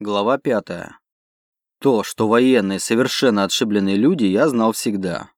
Глава пятая. То, что военные совершенно отшибленные люди, я знал всегда.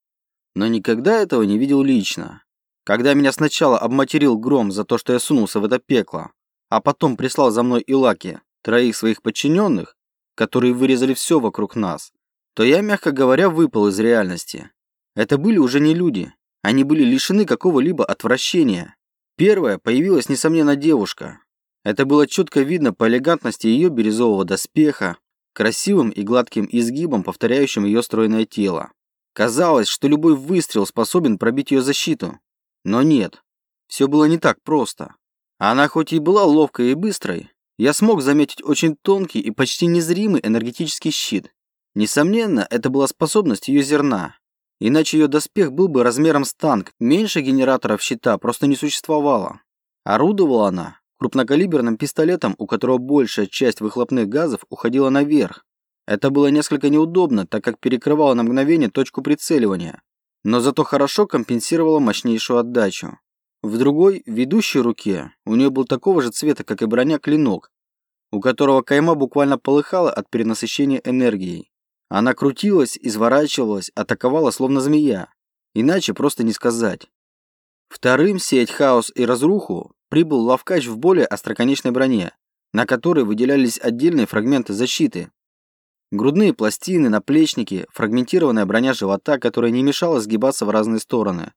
Но никогда этого не видел лично. Когда меня сначала обматерил Гром за то, что я сунулся в это пекло, а потом прислал за мной Илаки, троих своих подчиненных, которые вырезали все вокруг нас, то я, мягко говоря, выпал из реальности. Это были уже не люди. Они были лишены какого-либо отвращения. Первая появилась, несомненно, девушка, это было четко видно по элегантности ее бирюзового доспеха, красивым и гладким изгибом, повторяющим ее стройное тело. Казалось, что любой выстрел способен пробить ее защиту. Но нет, все было не так просто. Она хоть и была ловкой и быстрой, я смог заметить очень тонкий и почти незримый энергетический щит. Несомненно, это была способность ее зерна. Иначе ее доспех был бы размером с танк, меньше генераторов щита просто не существовало. Орудовала она крупнокалиберным пистолетом, у которого большая часть выхлопных газов уходила наверх. Это было несколько неудобно, так как перекрывало на мгновение точку прицеливания, но зато хорошо компенсировало мощнейшую отдачу. В другой, ведущей руке, у нее был такого же цвета, как и броня, клинок, у которого кайма буквально полыхала от перенасыщения энергией. Она крутилась, изворачивалась, атаковала словно змея. Иначе просто не сказать. Вторым сеять хаос и разруху прибыл Лавкач в более остроконечной броне, на которой выделялись отдельные фрагменты защиты. Грудные пластины, наплечники, фрагментированная броня живота, которая не мешала сгибаться в разные стороны.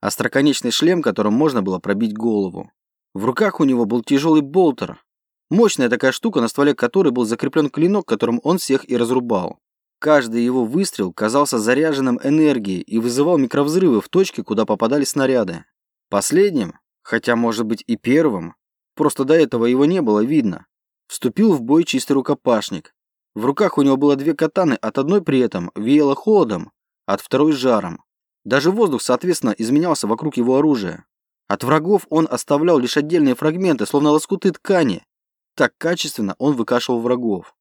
Остроконечный шлем, которым можно было пробить голову. В руках у него был тяжелый болтер. Мощная такая штука, на стволе которой был закреплен клинок, которым он всех и разрубал. Каждый его выстрел казался заряженным энергией и вызывал микровзрывы в точке, куда попадали снаряды. Последним, хотя, может быть, и первым, просто до этого его не было видно, вступил в бой чистый рукопашник. В руках у него было две катаны, от одной при этом веяло холодом, от второй жаром. Даже воздух, соответственно, изменялся вокруг его оружия. От врагов он оставлял лишь отдельные фрагменты, словно лоскуты ткани. Так качественно он выкашивал врагов.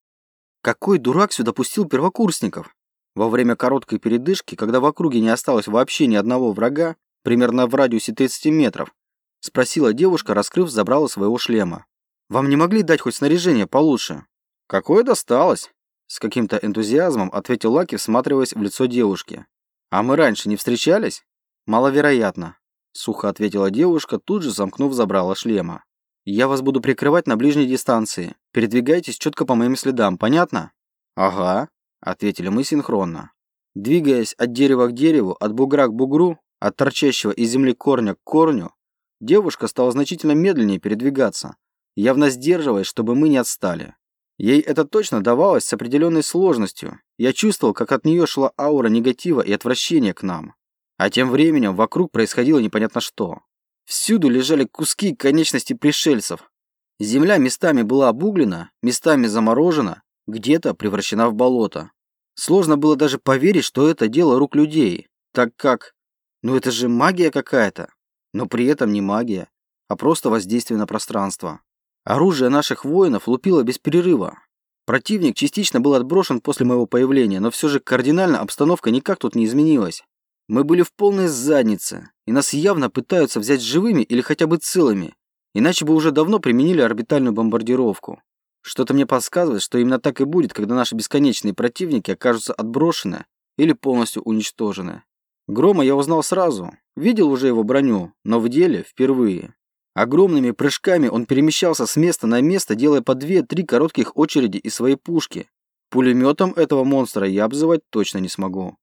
Какой дурак сюда пустил первокурсников? Во время короткой передышки, когда в округе не осталось вообще ни одного врага, примерно в радиусе 30 метров, Спросила девушка, раскрыв забрала своего шлема. «Вам не могли дать хоть снаряжение получше?» «Какое досталось?» С каким-то энтузиазмом ответил Лаки, всматриваясь в лицо девушки. «А мы раньше не встречались?» «Маловероятно», — сухо ответила девушка, тут же замкнув забрала шлема. «Я вас буду прикрывать на ближней дистанции. Передвигайтесь четко по моим следам, понятно?» «Ага», — ответили мы синхронно. Двигаясь от дерева к дереву, от бугра к бугру, от торчащего из земли корня к корню, Девушка стала значительно медленнее передвигаться, явно сдерживаясь, чтобы мы не отстали. Ей это точно давалось с определенной сложностью. Я чувствовал, как от нее шла аура негатива и отвращения к нам. А тем временем вокруг происходило непонятно что. Всюду лежали куски конечностей пришельцев. Земля местами была обуглена, местами заморожена, где-то превращена в болото. Сложно было даже поверить, что это дело рук людей, так как... Ну это же магия какая-то но при этом не магия, а просто воздействие на пространство. Оружие наших воинов лупило без перерыва. Противник частично был отброшен после моего появления, но все же кардинально обстановка никак тут не изменилась. Мы были в полной заднице, и нас явно пытаются взять живыми или хотя бы целыми, иначе бы уже давно применили орбитальную бомбардировку. Что-то мне подсказывает, что именно так и будет, когда наши бесконечные противники окажутся отброшены или полностью уничтожены. Грома я узнал сразу. Видел уже его броню, но в деле впервые. Огромными прыжками он перемещался с места на место, делая по две-три коротких очереди из своей пушки. Пулеметом этого монстра я обзывать точно не смогу.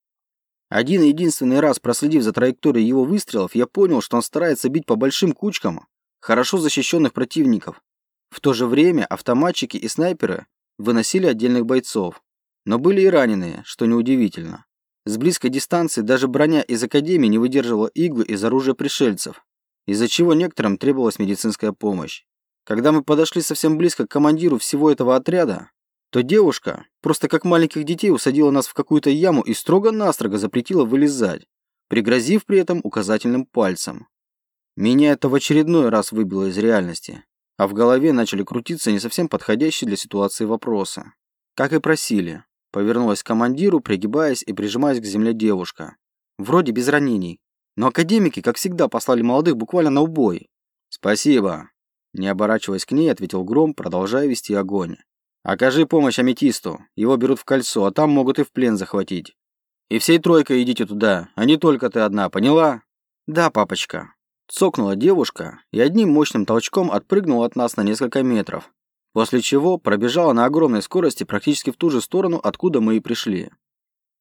Один единственный раз проследив за траекторией его выстрелов, я понял, что он старается бить по большим кучкам хорошо защищенных противников. В то же время автоматчики и снайперы выносили отдельных бойцов, но были и раненые, что неудивительно. С близкой дистанции даже броня из Академии не выдерживала иглы из оружия пришельцев, из-за чего некоторым требовалась медицинская помощь. Когда мы подошли совсем близко к командиру всего этого отряда, то девушка просто как маленьких детей усадила нас в какую-то яму и строго-настрого запретила вылезать, пригрозив при этом указательным пальцем. Меня это в очередной раз выбило из реальности, а в голове начали крутиться не совсем подходящие для ситуации вопросы. Как и просили, Повернулась к командиру, пригибаясь и прижимаясь к земле девушка. Вроде без ранений. Но академики, как всегда, послали молодых буквально на убой. «Спасибо», – не оборачиваясь к ней, ответил Гром, продолжая вести огонь. Окажи помощь аметисту. Его берут в кольцо, а там могут и в плен захватить. И всей тройкой идите туда, а не только ты одна, поняла? Да, папочка. Цокнула девушка и одним мощным толчком отпрыгнула от нас на несколько метров, после чего пробежала на огромной скорости практически в ту же сторону, откуда мы и пришли.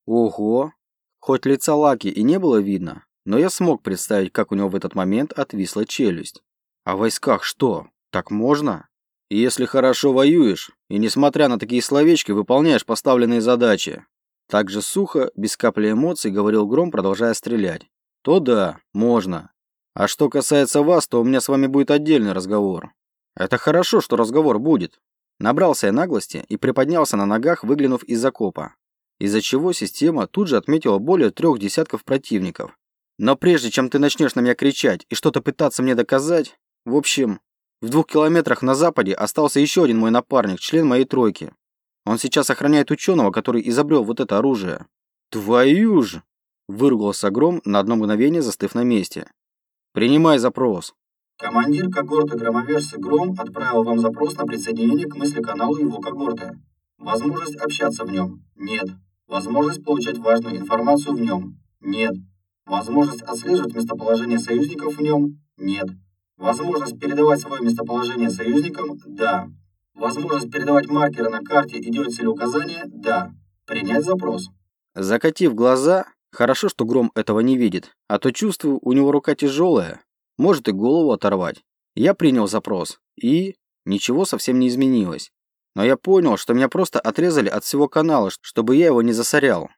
Ого! Хоть лица Лаки и не было видно, но я смог представить, как у него в этот момент отвисла челюсть. А в войсках что, так можно? Если хорошо воюешь, и несмотря на такие словечки, выполняешь поставленные задачи. Так же сухо, без капли эмоций, говорил Гром, продолжая стрелять. То да, можно. А что касается вас, то у меня с вами будет отдельный разговор. Это хорошо, что разговор будет. Набрался я наглости и приподнялся на ногах, выглянув из окопа. Из-за чего система тут же отметила более трех десятков противников. Но прежде чем ты начнешь на меня кричать и что-то пытаться мне доказать, в общем, в двух километрах на западе остался еще один мой напарник, член моей тройки. Он сейчас охраняет ученого, который изобрел вот это оружие. Твою же! Выругался Гром, на одно мгновение застыв на месте. Принимай запрос. Командир когорты громоверсы Гром отправил вам запрос на присоединение к мысли-каналу его когорты. Возможность общаться в нем? Нет. Возможность получать важную информацию в нем? Нет. Возможность отслеживать местоположение союзников в нем? Нет. Возможность передавать свое местоположение союзникам? Да. Возможность передавать маркеры на карте и делать целеуказания? Да. Принять запрос. Закатив глаза, хорошо, что Гром этого не видит, а то чувствую, у него рука тяжелая, может и голову оторвать. Я принял запрос, и ничего совсем не изменилось. Но я понял, что меня просто отрезали от всего канала, чтобы я его не засорял.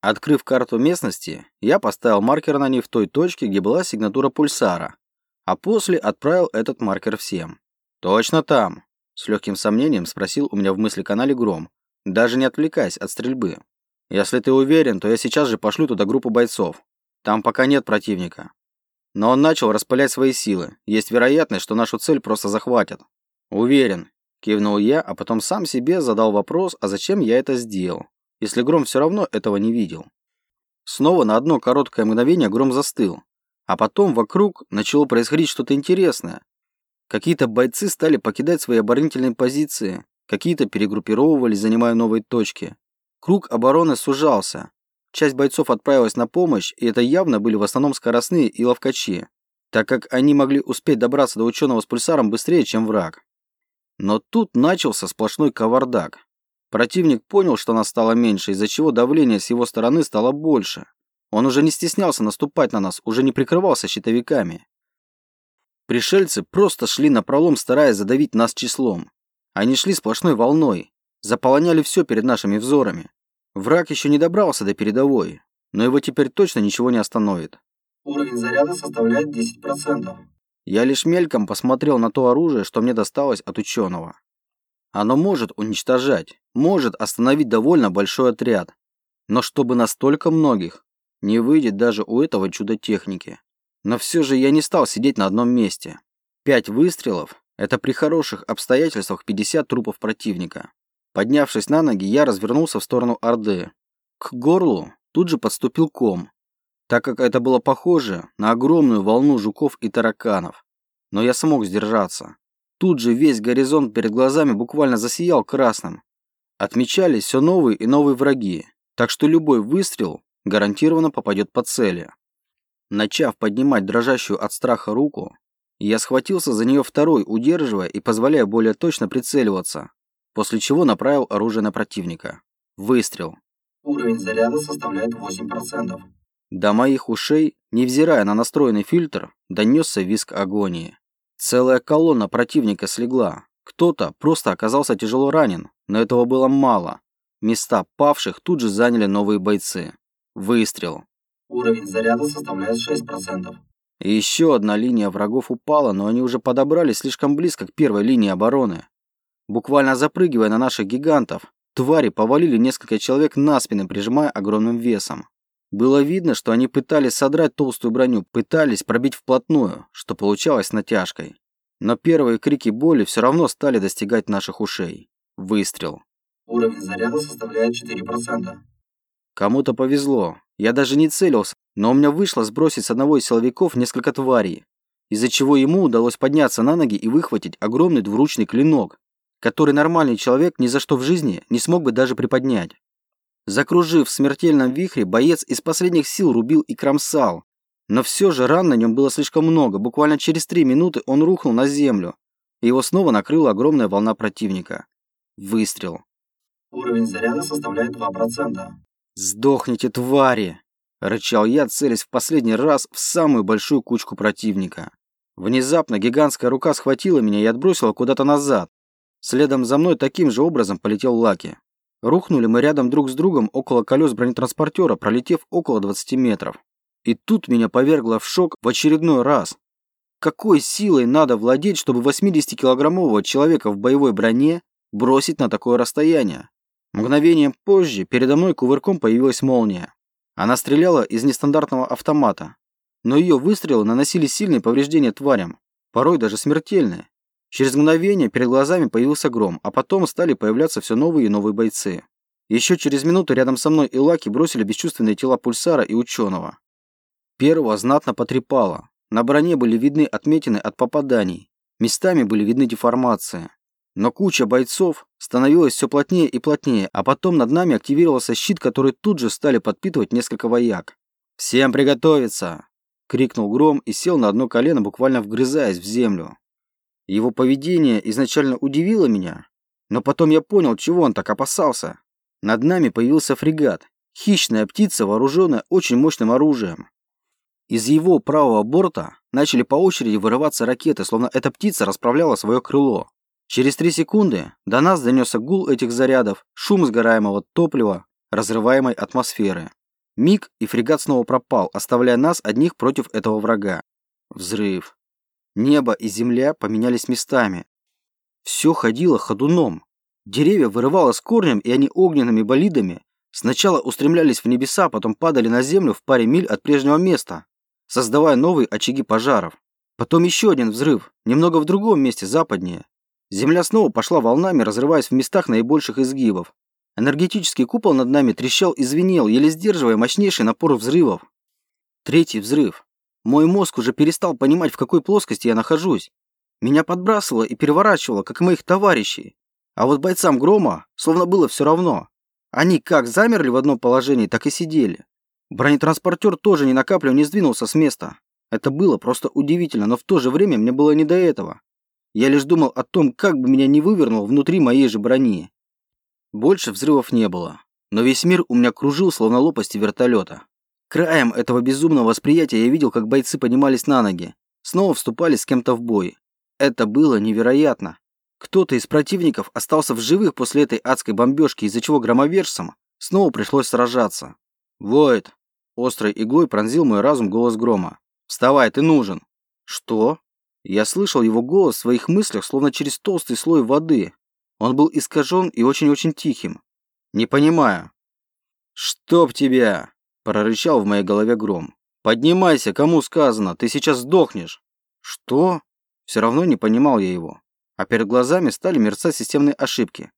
Открыв карту местности, я поставил маркер на ней в той точке, где была сигнатура пульсара, а после отправил этот маркер всем. «Точно там?» – с легким сомнением спросил у меня в мысли-канале Гром, даже не отвлекаясь от стрельбы. «Если ты уверен, то я сейчас же пошлю туда группу бойцов. Там пока нет противника». Но он начал распылять свои силы. Есть вероятность, что нашу цель просто захватят. «Уверен», – кивнул я, а потом сам себе задал вопрос, а зачем я это сделал, если Гром все равно этого не видел. Снова на одно короткое мгновение Гром застыл, а потом вокруг начало происходить что-то интересное. Какие-то бойцы стали покидать свои оборонительные позиции, какие-то перегруппировывались, занимая новые точки. Круг обороны сужался. Часть бойцов отправилась на помощь, и это явно были в основном скоростные и ловкачи, так как они могли успеть добраться до ученого с пульсаром быстрее, чем враг. Но тут начался сплошной кавардак. Противник понял, что нас стало меньше, из-за чего давление с его стороны стало больше. Он уже не стеснялся наступать на нас, уже не прикрывался щитовиками. Пришельцы просто шли на пролом, стараясь задавить нас числом. Они шли сплошной волной, заполоняли все перед нашими взорами. Враг еще не добрался до передовой, но его теперь точно ничего не остановит. Уровень заряда составляет 10%. Я лишь мельком посмотрел на то оружие, что мне досталось от ученого. Оно может уничтожать, может остановить довольно большой отряд. Но чтобы настолько многих, не выйдет даже у этого чуда техники. Но все же я не стал сидеть на одном месте. Пять выстрелов – это при хороших обстоятельствах 50 трупов противника. Поднявшись на ноги, я развернулся в сторону Орды. К горлу тут же подступил ком, так как это было похоже на огромную волну жуков и тараканов. Но я смог сдержаться. Тут же весь горизонт перед глазами буквально засиял красным. Отмечались все новые и новые враги, так что любой выстрел гарантированно попадет по цели. Начав поднимать дрожащую от страха руку, я схватился за нее второй, удерживая и позволяя более точно прицеливаться, после чего направил оружие на противника. Выстрел. Уровень заряда составляет 8%. До моих ушей, невзирая на настроенный фильтр, донесся визг агонии. Целая колонна противника слегла. Кто-то просто оказался тяжело ранен, но этого было мало. Места павших тут же заняли новые бойцы. Выстрел. Уровень заряда составляет 6%. И еще одна линия врагов упала, но они уже подобрались слишком близко к первой линии обороны. Буквально запрыгивая на наших гигантов, твари повалили несколько человек на спины, прижимая огромным весом. Было видно, что они пытались содрать толстую броню, пытались пробить вплотную, что получалось натяжкой. Но первые крики боли все равно стали достигать наших ушей. Выстрел. Уровень заряда составляет 4%. Кому-то повезло. Я даже не целился, но у меня вышло сбросить с одного из силовиков несколько тварей, из-за чего ему удалось подняться на ноги и выхватить огромный двуручный клинок, который нормальный человек ни за что в жизни не смог бы даже приподнять. Закружив в смертельном вихре, боец из последних сил рубил и кромсал. Но все же ран на нем было слишком много. Буквально через три минуты он рухнул на землю. И его снова накрыла огромная волна противника. Выстрел. Уровень заряда составляет 2%. «Сдохните, твари!» – рычал я, целясь в последний раз в самую большую кучку противника. Внезапно гигантская рука схватила меня и отбросила куда-то назад. Следом за мной таким же образом полетел Лаки. Рухнули мы рядом друг с другом около колес бронетранспортера, пролетев около 20 метров. И тут меня повергло в шок в очередной раз. Какой силой надо владеть, чтобы 80-килограммового человека в боевой броне бросить на такое расстояние? Мгновением позже передо мной кувырком появилась молния. Она стреляла из нестандартного автомата, но ее выстрелы наносили сильные повреждения тварям, порой даже смертельные. Через мгновение перед глазами появился гром, а потом стали появляться все новые и новые бойцы. Еще через минуту рядом со мной и Лаки бросили бесчувственные тела пульсара и ученого. Первого знатно потрепало. На броне были видны отметины от попаданий. Местами были видны деформации. Но куча бойцов становилась все плотнее и плотнее, а потом над нами активировался щит, который тут же стали подпитывать несколько вояк. «Всем приготовиться!» — крикнул Гром и сел на одно колено, буквально вгрызаясь в землю. Его поведение изначально удивило меня, но потом я понял, чего он так опасался. Над нами появился фрегат, хищная птица, вооруженная очень мощным оружием. Из его правого борта начали по очереди вырываться ракеты, словно эта птица расправляла свое крыло. Через три секунды до нас донесся гул этих зарядов, шум сгораемого топлива, разрываемой атмосферы. Миг, и фрегат снова пропал, оставляя нас одних против этого врага. Взрыв. Небо и земля поменялись местами. Все ходило ходуном. Деревья вырывало с корнем, и они огненными болидами сначала устремлялись в небеса, потом падали на землю в паре миль от прежнего места создавая новые очаги пожаров. Потом еще один взрыв, немного в другом месте, западнее. Земля снова пошла волнами, разрываясь в местах наибольших изгибов. Энергетический купол над нами трещал и звенел, еле сдерживая мощнейший напор взрывов. Третий взрыв. Мой мозг уже перестал понимать, в какой плоскости я нахожусь. Меня подбрасывало и переворачивало, как моих товарищей. А вот бойцам Грома словно было все равно. Они как замерли в одном положении, так и сидели. Бронетранспортер тоже ни на каплю не сдвинулся с места. Это было просто удивительно, но в то же время мне было не до этого. Я лишь думал о том, как бы меня не вывернул внутри моей же брони. Больше взрывов не было, но весь мир у меня кружил, словно лопасти вертолета. Краем этого безумного восприятия я видел, как бойцы поднимались на ноги, снова вступали с кем-то в бой. Это было невероятно. Кто-то из противников остался в живых после этой адской бомбежки, из-за чего громовержцам снова пришлось сражаться. «Войд, Острой иглой пронзил мой разум голос грома. «Вставай, ты нужен!» «Что?» Я слышал его голос в своих мыслях, словно через толстый слой воды. Он был искажен и очень-очень тихим. «Не понимаю». «Чтоб тебя!» – прорычал в моей голове гром. «Поднимайся, кому сказано, ты сейчас сдохнешь!» «Что?» Все равно не понимал я его. А перед глазами стали мерцать системные ошибки.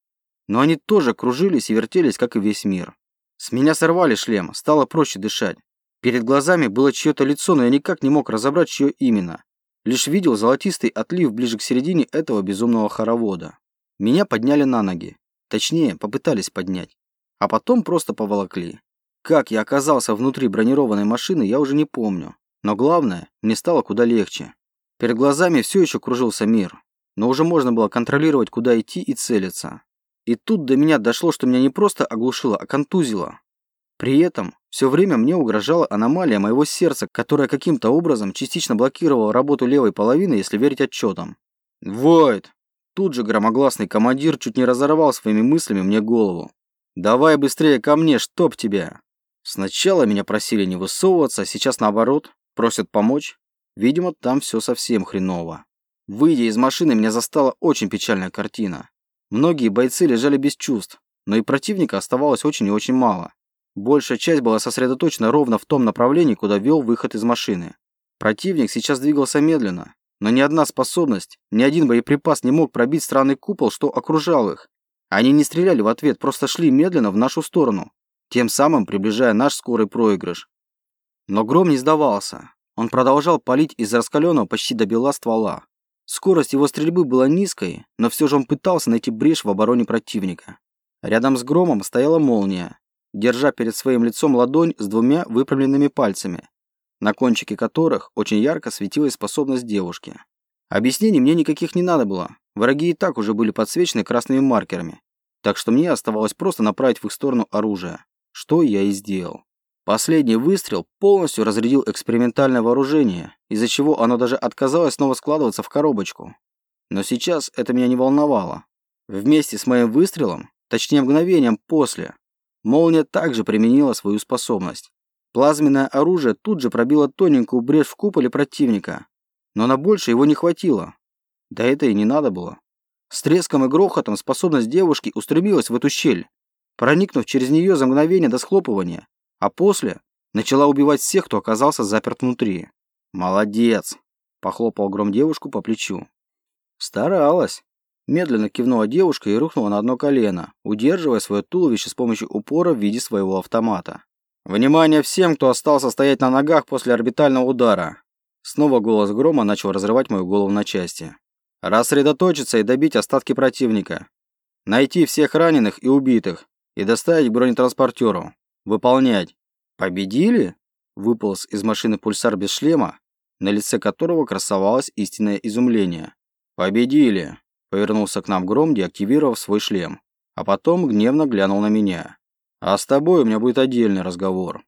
Но они тоже кружились и вертелись, как и весь мир. С меня сорвали шлем, стало проще дышать. Перед глазами было чье-то лицо, но я никак не мог разобрать, чье именно. Лишь видел золотистый отлив ближе к середине этого безумного хоровода. Меня подняли на ноги. Точнее, попытались поднять. А потом просто поволокли. Как я оказался внутри бронированной машины, я уже не помню. Но главное, мне стало куда легче. Перед глазами все еще кружился мир. Но уже можно было контролировать, куда идти и целиться. И тут до меня дошло, что меня не просто оглушило, а контузило. При этом все время мне угрожала аномалия моего сердца, которая каким-то образом частично блокировала работу левой половины, если верить отчетам. «Войд!» Тут же громогласный командир чуть не разорвал своими мыслями мне голову. «Давай быстрее ко мне, чтоб тебя!» Сначала меня просили не высовываться, а сейчас наоборот, просят помочь. Видимо, там все совсем хреново. Выйдя из машины, меня застала очень печальная картина. Многие бойцы лежали без чувств, но и противника оставалось очень и очень мало. Большая часть была сосредоточена ровно в том направлении, куда вел выход из машины. Противник сейчас двигался медленно, но ни одна способность, ни один боеприпас не мог пробить странный купол, что окружал их. Они не стреляли в ответ, просто шли медленно в нашу сторону, тем самым приближая наш скорый проигрыш. Но гром не сдавался. Он продолжал палить из раскаленного почти до бела ствола. Скорость его стрельбы была низкой, но все же он пытался найти брешь в обороне противника. Рядом с громом стояла молния, держа перед своим лицом ладонь с двумя выпрямленными пальцами, на кончике которых очень ярко светилась способность девушки. Объяснений мне никаких не надо было. Враги и так уже были подсвечены красными маркерами, так что мне оставалось просто направить в их сторону оружие, что я и сделал. Последний выстрел полностью разрядил экспериментальное вооружение, из-за чего оно даже отказалось снова складываться в коробочку. Но сейчас это меня не волновало. Вместе с моим выстрелом, точнее мгновением после, молния также применила свою способность. Плазменное оружие тут же пробило тоненькую брешь в куполе противника, но на больше его не хватило. Да это и не надо было. С треском и грохотом способность девушки устремилась в эту щель, проникнув через нее за мгновение до схлопывания, а после начала убивать всех, кто оказался заперт внутри. «Молодец!» – похлопал гром девушку по плечу. «Старалась!» Медленно кивнула девушка и рухнула на одно колено, удерживая свое туловище с помощью упора в виде своего автомата. «Внимание всем, кто остался стоять на ногах после орбитального удара!» Снова голос грома начал разрывать мою голову на части. «Рассредоточиться и добить остатки противника. Найти всех раненых и убитых и доставить к бронетранспортеру. Выполнять. Победили?» Выполз из машины пульсар без шлема, на лице которого красовалось истинное изумление. «Победили!» Повернулся к нам Гром, деактивировав свой шлем. А потом гневно глянул на меня. А с тобой у меня будет отдельный разговор.